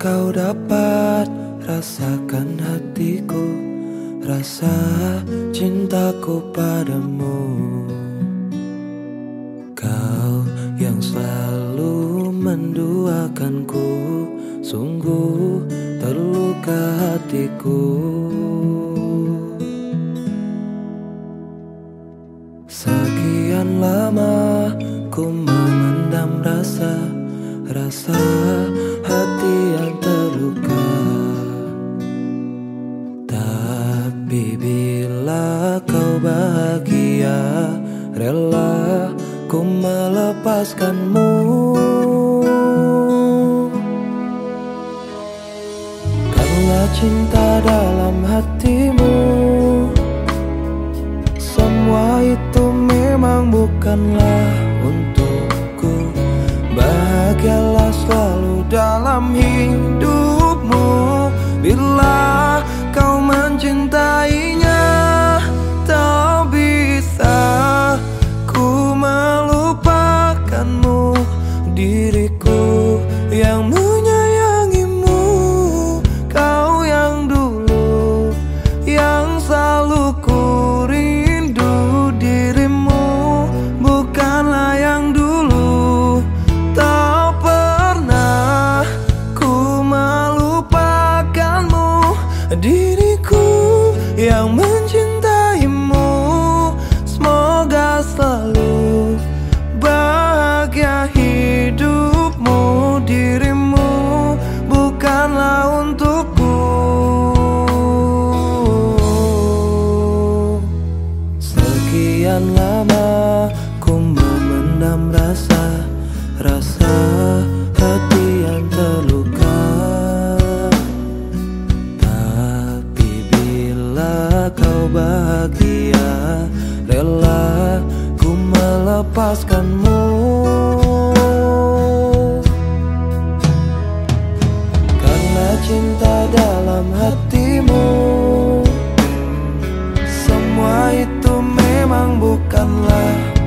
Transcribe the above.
kau dapat rasakan hatiku Rasa cintaku padamu. Kau yang selalu menduakanku Sungguh terluka hatiku. Sekian lama ku memendam rasa Rasa Rela ku melepaskanmu. Karena cinta dalam hatimu Semua itu memang bukanlah untukku. Bahagialah selalu dalam hidupmu lama ku memendam rasa Bukanlah